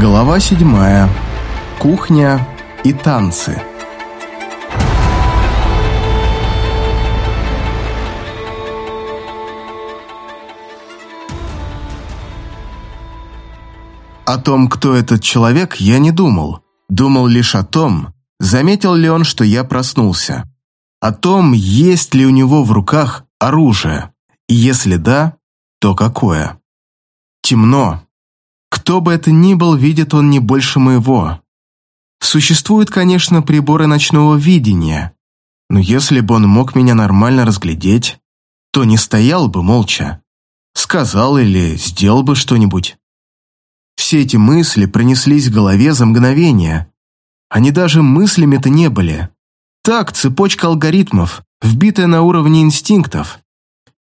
Глава седьмая. Кухня и танцы. О том, кто этот человек, я не думал. Думал лишь о том, заметил ли он, что я проснулся. О том, есть ли у него в руках оружие. И если да, то какое. Темно, кто бы это ни был, видит он не больше моего. Существуют, конечно, приборы ночного видения, но если бы он мог меня нормально разглядеть, то не стоял бы молча. Сказал или сделал бы что-нибудь. Все эти мысли пронеслись в голове за мгновение. Они даже мыслями-то не были. Так, цепочка алгоритмов, вбитая на уровне инстинктов.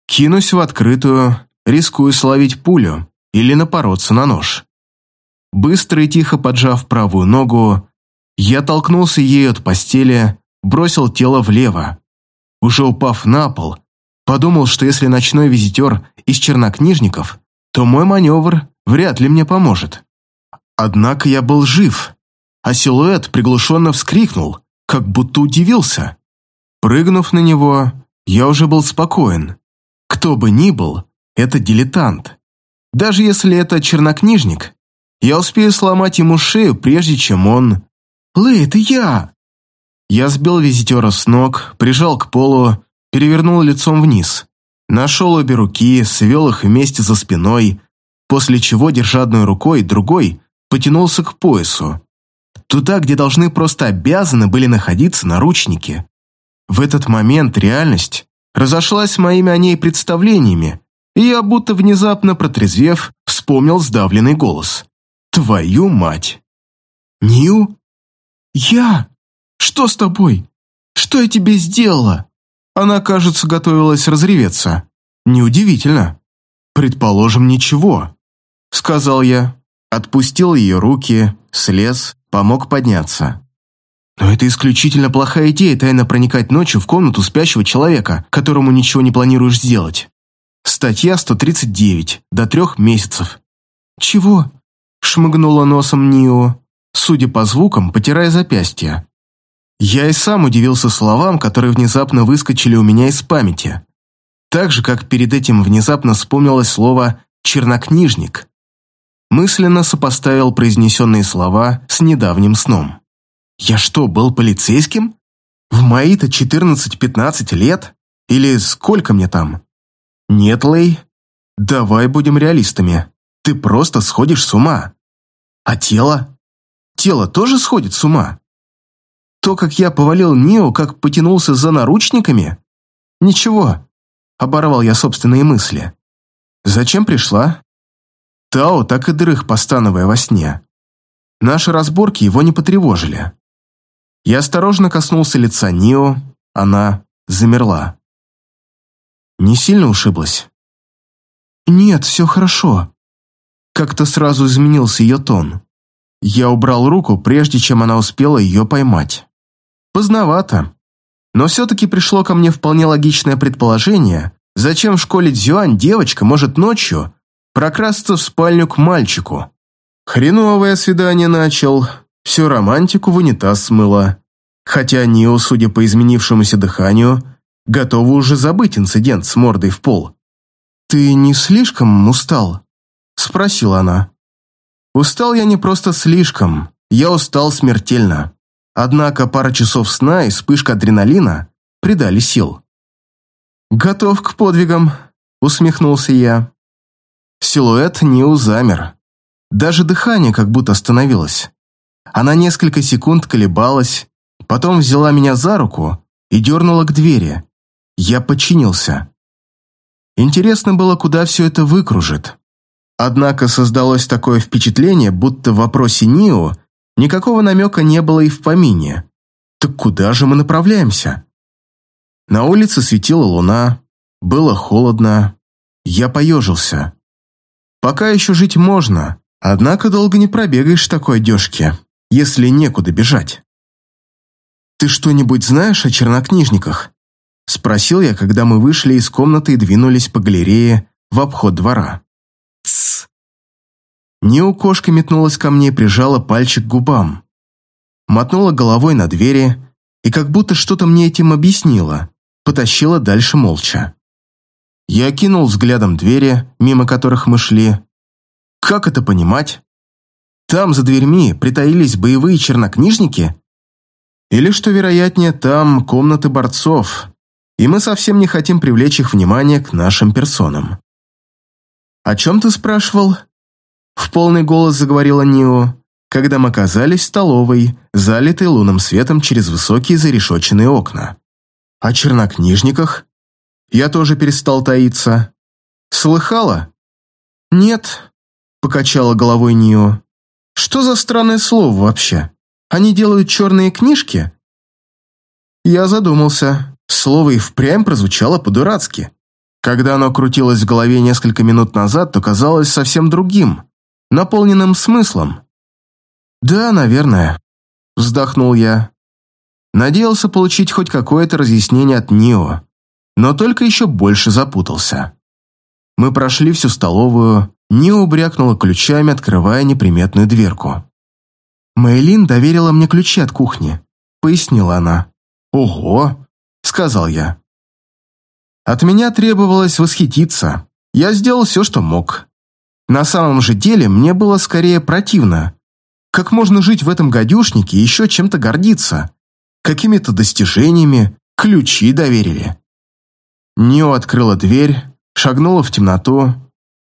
Кинусь в открытую, рискую словить пулю или напороться на нож. Быстро и тихо поджав правую ногу, я толкнулся ею от постели, бросил тело влево. Уже упав на пол, подумал, что если ночной визитер из чернокнижников, то мой маневр вряд ли мне поможет. Однако я был жив, а силуэт приглушенно вскрикнул, как будто удивился. Прыгнув на него, я уже был спокоен. Кто бы ни был, это дилетант. Даже если это чернокнижник, я успею сломать ему шею, прежде чем он... «Лэй, это я!» Я сбил визитера с ног, прижал к полу, перевернул лицом вниз. Нашел обе руки, свел их вместе за спиной, после чего, держа одной рукой, другой потянулся к поясу. Туда, где должны просто обязаны были находиться наручники. В этот момент реальность разошлась моими о ней представлениями, и я, будто внезапно протрезвев, вспомнил сдавленный голос. «Твою мать!» «Нью?» «Я? Что с тобой? Что я тебе сделала?» Она, кажется, готовилась разреветься. Неудивительно. «Предположим, ничего», — сказал я. Отпустил ее руки, слез, помог подняться. Но это исключительно плохая идея тайно проникать ночью в комнату спящего человека, которому ничего не планируешь сделать. Статья 139. До трех месяцев. «Чего?» – шмыгнула носом Нио, судя по звукам, потирая запястье. Я и сам удивился словам, которые внезапно выскочили у меня из памяти. Так же, как перед этим внезапно вспомнилось слово «чернокнижник». Мысленно сопоставил произнесенные слова с недавним сном. «Я что, был полицейским? В мои-то 14-15 лет? Или сколько мне там?» «Нет, Лэй, давай будем реалистами. Ты просто сходишь с ума. А тело? Тело тоже сходит с ума? То, как я повалил Нео, как потянулся за наручниками? Ничего, оборвал я собственные мысли. Зачем пришла? Тао так и дрых, постановая во сне. Наши разборки его не потревожили. Я осторожно коснулся лица Нио, она замерла. Не сильно ушиблась? Нет, все хорошо. Как-то сразу изменился ее тон. Я убрал руку, прежде чем она успела ее поймать. Поздновато. Но все-таки пришло ко мне вполне логичное предположение, зачем в школе Дзюань девочка может ночью прокрасться в спальню к мальчику. Хреновое свидание начал, всю романтику в унитаз смыло. Хотя Нио, судя по изменившемуся дыханию, готова уже забыть инцидент с мордой в пол. «Ты не слишком устал?» – спросила она. «Устал я не просто слишком, я устал смертельно. Однако пара часов сна и вспышка адреналина придали сил». «Готов к подвигам», – усмехнулся я. Силуэт Ниу замер. Даже дыхание как будто остановилось. Она несколько секунд колебалась, потом взяла меня за руку и дернула к двери. Я подчинился. Интересно было, куда все это выкружит. Однако создалось такое впечатление, будто в вопросе Нио никакого намека не было и в помине. Так куда же мы направляемся? На улице светила луна, было холодно, я поежился. Пока еще жить можно, однако долго не пробегаешь такой одежке, если некуда бежать. «Ты что-нибудь знаешь о чернокнижниках?» Спросил я, когда мы вышли из комнаты и двинулись по галерее в обход двора. «Тссс!» Нио кошка метнулась ко мне и прижала пальчик к губам. Мотнула головой на двери и как будто что-то мне этим объяснила, потащила дальше молча. Я кинул взглядом двери, мимо которых мы шли. Как это понимать? Там, за дверьми, притаились боевые чернокнижники? Или, что вероятнее, там комнаты борцов, и мы совсем не хотим привлечь их внимание к нашим персонам. «О чем ты спрашивал?» В полный голос заговорила Нио, когда мы оказались в столовой, залитой лунным светом через высокие зарешоченные окна. «О чернокнижниках?» Я тоже перестал таиться. «Слыхала?» «Нет», — покачала головой Нио. «Что за странное слово вообще? Они делают черные книжки?» Я задумался. Слово и впрямь прозвучало по-дурацки. Когда оно крутилось в голове несколько минут назад, то казалось совсем другим, наполненным смыслом. «Да, наверное», — вздохнул я. Надеялся получить хоть какое-то разъяснение от Нио, но только еще больше запутался. Мы прошли всю столовую, Нио брякнула ключами, открывая неприметную дверку. «Мэйлин доверила мне ключи от кухни», — пояснила она. «Ого!» — сказал я. От меня требовалось восхититься. Я сделал все, что мог. На самом же деле мне было скорее противно. Как можно жить в этом гадюшнике и еще чем-то гордиться? Какими-то достижениями ключи доверили. Нио открыла дверь, шагнула в темноту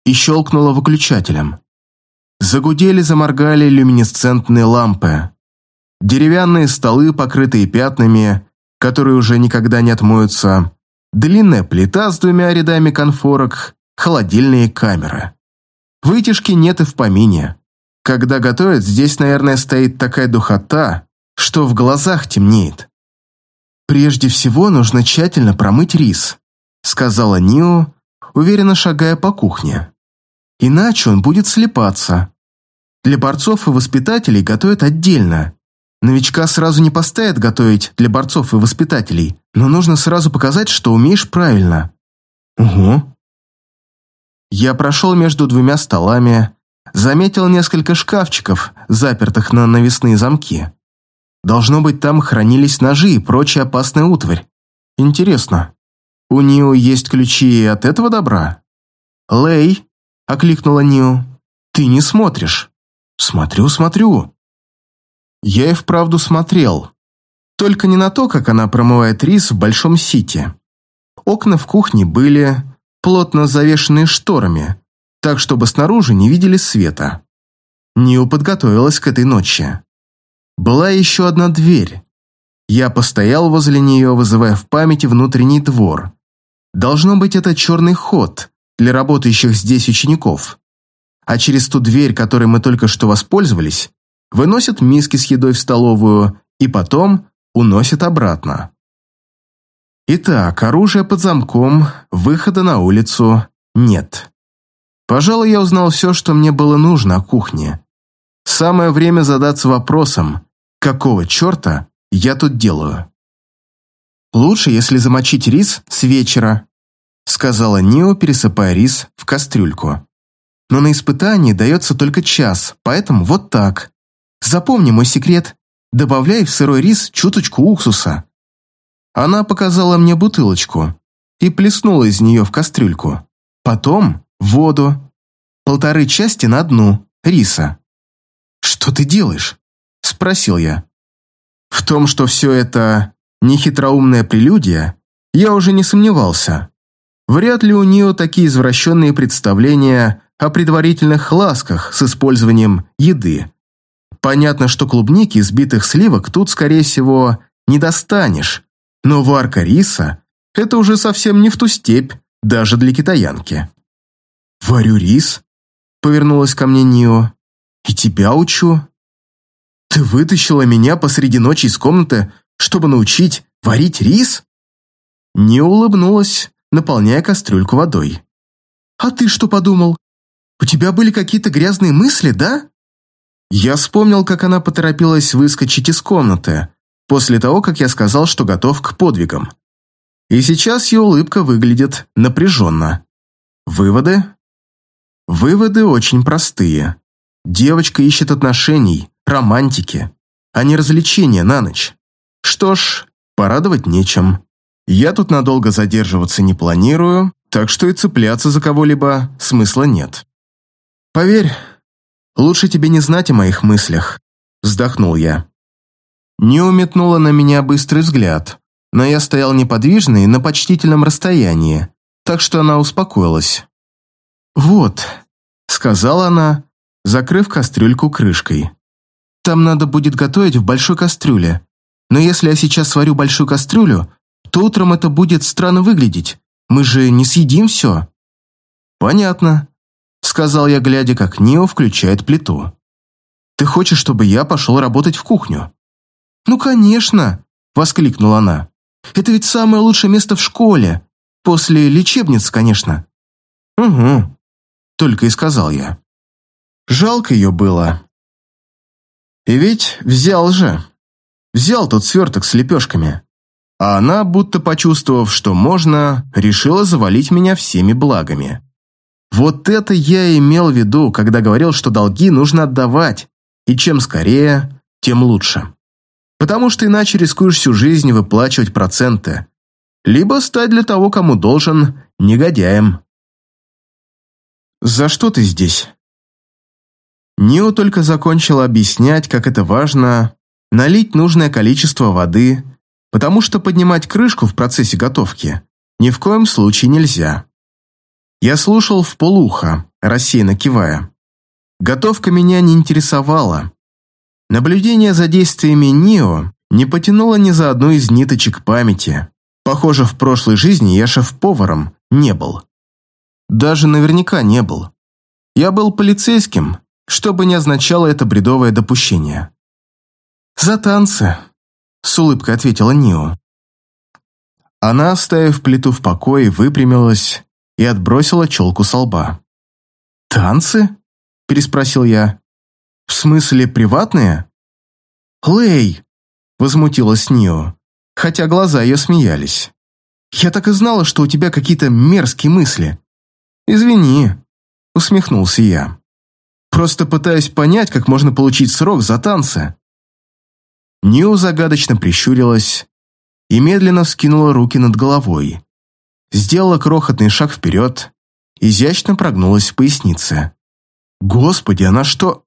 и щелкнула выключателем. Загудели, заморгали люминесцентные лампы. Деревянные столы, покрытые пятнами, которые уже никогда не отмоются, длинная плита с двумя рядами конфорок, холодильные камеры. Вытяжки нет и в помине. Когда готовят, здесь, наверное, стоит такая духота, что в глазах темнеет. «Прежде всего нужно тщательно промыть рис», сказала Нио, уверенно шагая по кухне. «Иначе он будет слепаться. Для борцов и воспитателей готовят отдельно, Новичка сразу не поставят готовить для борцов и воспитателей, но нужно сразу показать, что умеешь правильно. Угу. Я прошел между двумя столами, заметил несколько шкафчиков, запертых на навесные замки. Должно быть, там хранились ножи и прочая опасная утварь. Интересно, у Нио есть ключи от этого добра? «Лэй», — окликнула Нио, — «ты не смотришь». «Смотрю, смотрю», я и вправду смотрел. Только не на то, как она промывает рис в большом сите. Окна в кухне были плотно завешенные шторами, так, чтобы снаружи не видели света. Нио подготовилась к этой ночи. Была еще одна дверь. Я постоял возле нее, вызывая в памяти внутренний двор. Должно быть, это черный ход для работающих здесь учеников. А через ту дверь, которой мы только что воспользовались, выносят миски с едой в столовую и потом уносят обратно. Итак, оружие под замком, выхода на улицу нет. Пожалуй, я узнал все, что мне было нужно о кухне. Самое время задаться вопросом, какого черта я тут делаю. «Лучше, если замочить рис с вечера», сказала Нио, пересыпая рис в кастрюльку. «Но на испытании дается только час, поэтому вот так. Запомни мой секрет. Добавляй в сырой рис чуточку уксуса. Она показала мне бутылочку и плеснула из нее в кастрюльку. Потом воду. Полторы части на дну риса. «Что ты делаешь?» – спросил я. В том, что все это нехитроумная прелюдия, я уже не сомневался. Вряд ли у нее такие извращенные представления о предварительных ласках с использованием еды. Понятно, что клубники из битых сливок тут, скорее всего, не достанешь, но варка риса – это уже совсем не в ту степь, даже для китаянки. «Варю рис?» – повернулась ко мне Нио. «И тебя учу?» «Ты вытащила меня посреди ночи из комнаты, чтобы научить варить рис?» Нио улыбнулась, наполняя кастрюльку водой. «А ты что подумал? У тебя были какие-то грязные мысли, да?» Я вспомнил, как она поторопилась выскочить из комнаты, после того, как я сказал, что готов к подвигам. И сейчас ее улыбка выглядит напряженно. Выводы? Выводы очень простые. Девочка ищет отношений, романтики, а не развлечения на ночь. Что ж, порадовать нечем. Я тут надолго задерживаться не планирую, так что и цепляться за кого-либо смысла нет. Поверь, лучше тебе не знать о моих мыслях, вздохнул я. Не уметнула на меня быстрый взгляд, но я стоял неподвижный на почтительном расстоянии, так что она успокоилась. «Вот», — сказала она, закрыв кастрюльку крышкой. «Там надо будет готовить в большой кастрюле. Но если я сейчас сварю большую кастрюлю, то утром это будет странно выглядеть. Мы же не съедим все». «Понятно», — сказал я, глядя, как Нио включает плиту. «Ты хочешь, чтобы я пошел работать в кухню?» «Ну, конечно!» — воскликнула она. «Это ведь самое лучшее место в школе. После лечебниц, конечно». «Угу», — только и сказал я. Жалко ее было. И ведь взял же. Взял тот сверток с лепешками. А она, будто почувствовав, что можно, решила завалить меня всеми благами. Вот это я имел в виду, когда говорил, что долги нужно отдавать, и чем скорее, тем лучше. Потому что иначе рискуешь всю жизнь выплачивать проценты. Либо стать для того, кому должен, негодяем. «За что ты здесь?» Нио только закончила объяснять, как это важно налить нужное количество воды, потому что поднимать крышку в процессе готовки ни в коем случае нельзя. Я слушал в полухо, рассеянно кивая. Готовка меня не интересовала. Наблюдение за действиями Нио не потянуло ни за одну из ниточек памяти. Похоже, в прошлой жизни я шеф-поваром не был. Даже наверняка не был. Я был полицейским, что бы ни означало это бредовое допущение. «За танцы», — с улыбкой ответила Нио. Она, оставив плиту в покое, выпрямилась и отбросила челку со лба. «Танцы?» – переспросил я. «В смысле, приватные?» «Лэй!» – возмутилась Нио, хотя глаза ее смеялись. «Я так и знала, что у тебя какие-то мерзкие мысли». «Извини», – усмехнулся я. Просто пытаюсь понять, как можно получить срок за танцы». Нью загадочно прищурилась и медленно вскинула руки над головой. Сделала крохотный шаг вперед, изящно прогнулась в пояснице. «Господи, она что...»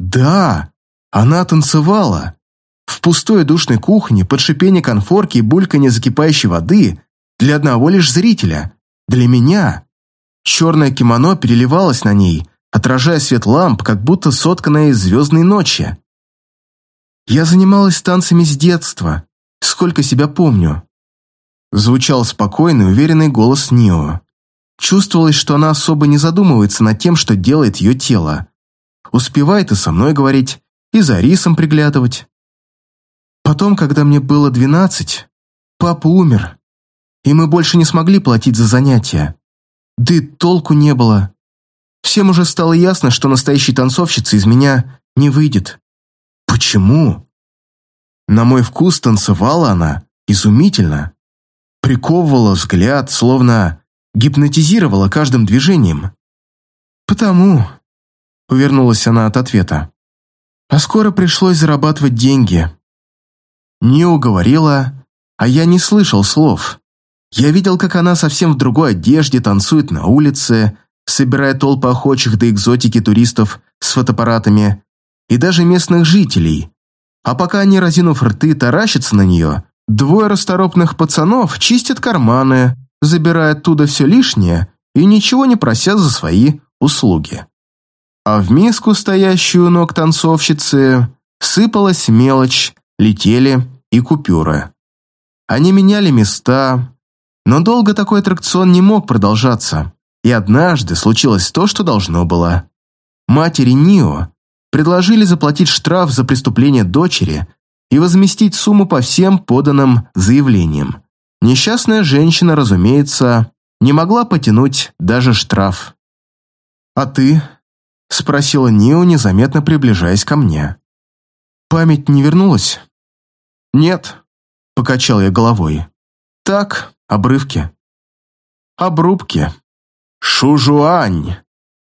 «Да, она танцевала!» В пустой душной кухне, под шипение конфорки и бульканье закипающей воды для одного лишь зрителя, для меня. Черное кимоно переливалось на ней, отражая свет ламп, как будто сотканная из звездной ночи. Я занималась танцами с детства, сколько себя помню. Звучал спокойный, уверенный голос Нио. Чувствовалось, что она особо не задумывается над тем, что делает ее тело. Успевает и со мной говорить, и за рисом приглядывать. Потом, когда мне было двенадцать, папа умер, и мы больше не смогли платить за занятия. Да и толку не было. Всем уже стало ясно, что настоящей танцовщицы из меня не выйдет. Почему? На мой вкус танцевала она изумительно. Приковывала взгляд, словно гипнотизировала каждым движением. «Потому», — увернулась она от ответа, «а скоро пришлось зарабатывать деньги». Не уговорила, а я не слышал слов. Я видел, как она совсем в другой одежде танцует на улице, собирая толпы охочих до экзотики туристов с фотоаппаратами и даже местных жителей. А пока они, разинув рты, таращатся на нее, двое расторопных пацанов чистят карманы, забирая оттуда все лишнее и ничего не прося за свои услуги. А в миску, стоящую ног танцовщицы, сыпалась мелочь, летели и купюры. Они меняли места, но долго такой аттракцион не мог продолжаться. И однажды случилось то, что должно было. Матери Нио предложили заплатить штраф за преступление дочери и возместить сумму по всем поданным заявлениям. Несчастная женщина, разумеется, не могла потянуть даже штраф. «А ты?» – спросила Нио, незаметно приближаясь ко мне. «Память не вернулась?» «Нет», – покачал я головой. «Так, обрывки». «Обрубки», «Шужуань!»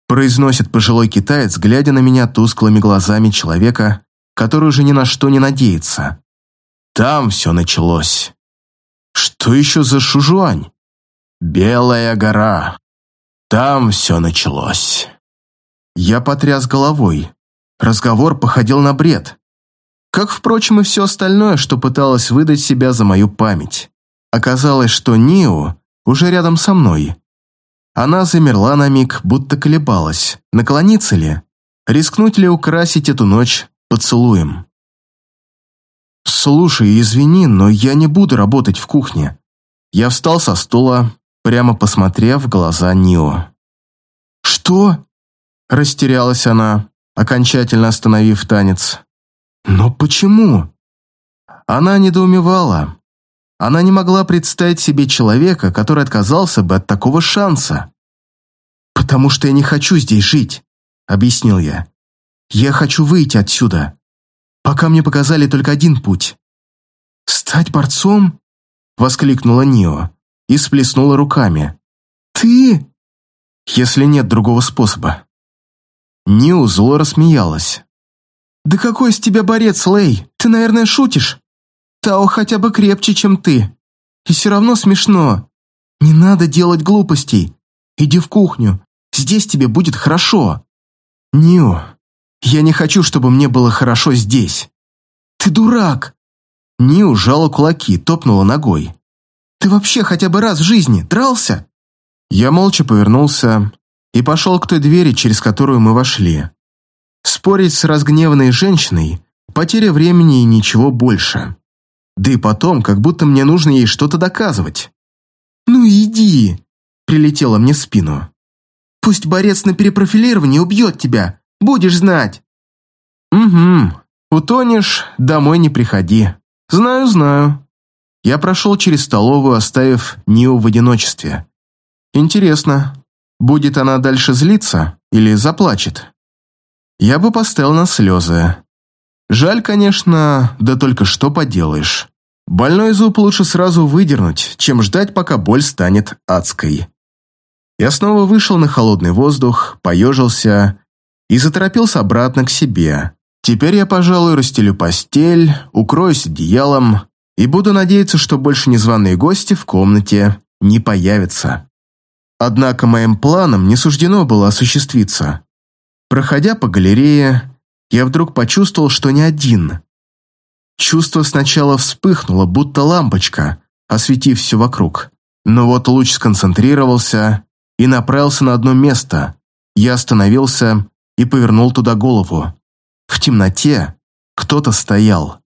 произносит пожилой китаец, глядя на меня тусклыми глазами человека, который уже ни на что не надеется. Там все началось. Что еще за Шужуань? Белая гора. Там все началось. Я потряс головой. Разговор походил на бред. Как, впрочем, и все остальное, что пыталась выдать себя за мою память. Оказалось, что Нио уже рядом со мной. Она замерла на миг, будто колебалась, наклониться ли, рискнуть ли украсить эту ночь поцелуем. «Слушай, извини, но я не буду работать в кухне». Я встал со стула, прямо посмотрев в глаза Нио. «Что?» – растерялась она, окончательно остановив танец. «Но почему?» Она недоумевала. Она не могла представить себе человека, который отказался бы от такого шанса. «Потому что я не хочу здесь жить», — объяснил я. «Я хочу выйти отсюда. Пока мне показали только один путь». «Стать борцом?» — воскликнула Нио и сплеснула руками. «Ты?» «Если нет другого способа». Нио зло рассмеялась. «Да какой из тебя борец, Лей? Ты, наверное, шутишь? Тао хотя бы крепче, чем ты. И все равно смешно. Не надо делать глупостей. Иди в кухню. Здесь тебе будет хорошо». «Нио, я не хочу, чтобы мне было хорошо здесь». «Ты дурак!» Нио сжала кулаки, топнула ногой. «Ты вообще хотя бы раз в жизни дрался?» Я молча повернулся и пошел к той двери, через которую мы вошли. Спорить с разгневанной женщиной – потеря времени и ничего больше. Да и потом, как будто мне нужно ей что-то доказывать. «Ну иди!» – прилетела мне в спину. «Пусть борец на перепрофилировании убьет тебя, будешь знать!» «Угу, утонешь, домой не приходи. Знаю, знаю». Я прошел через столовую, оставив Нио в одиночестве. Интересно, будет она дальше злиться или заплачет? я бы поставил на слезы. Жаль, конечно, да только что поделаешь. Больной зуб лучше сразу выдернуть, чем ждать, пока боль станет адской. Я снова вышел на холодный воздух, поежился и заторопился обратно к себе. Теперь я, пожалуй, расстелю постель, укроюсь одеялом и буду надеяться, что больше незваные гости в комнате не появятся. Однако моим планам не суждено было осуществиться. Проходя по галерее, я вдруг почувствовал, что не один. Чувство сначала вспыхнуло, будто лампочка, осветив все вокруг. Но вот луч сконцентрировался и направился на одно место. Я остановился и повернул туда голову. В темноте кто-то стоял.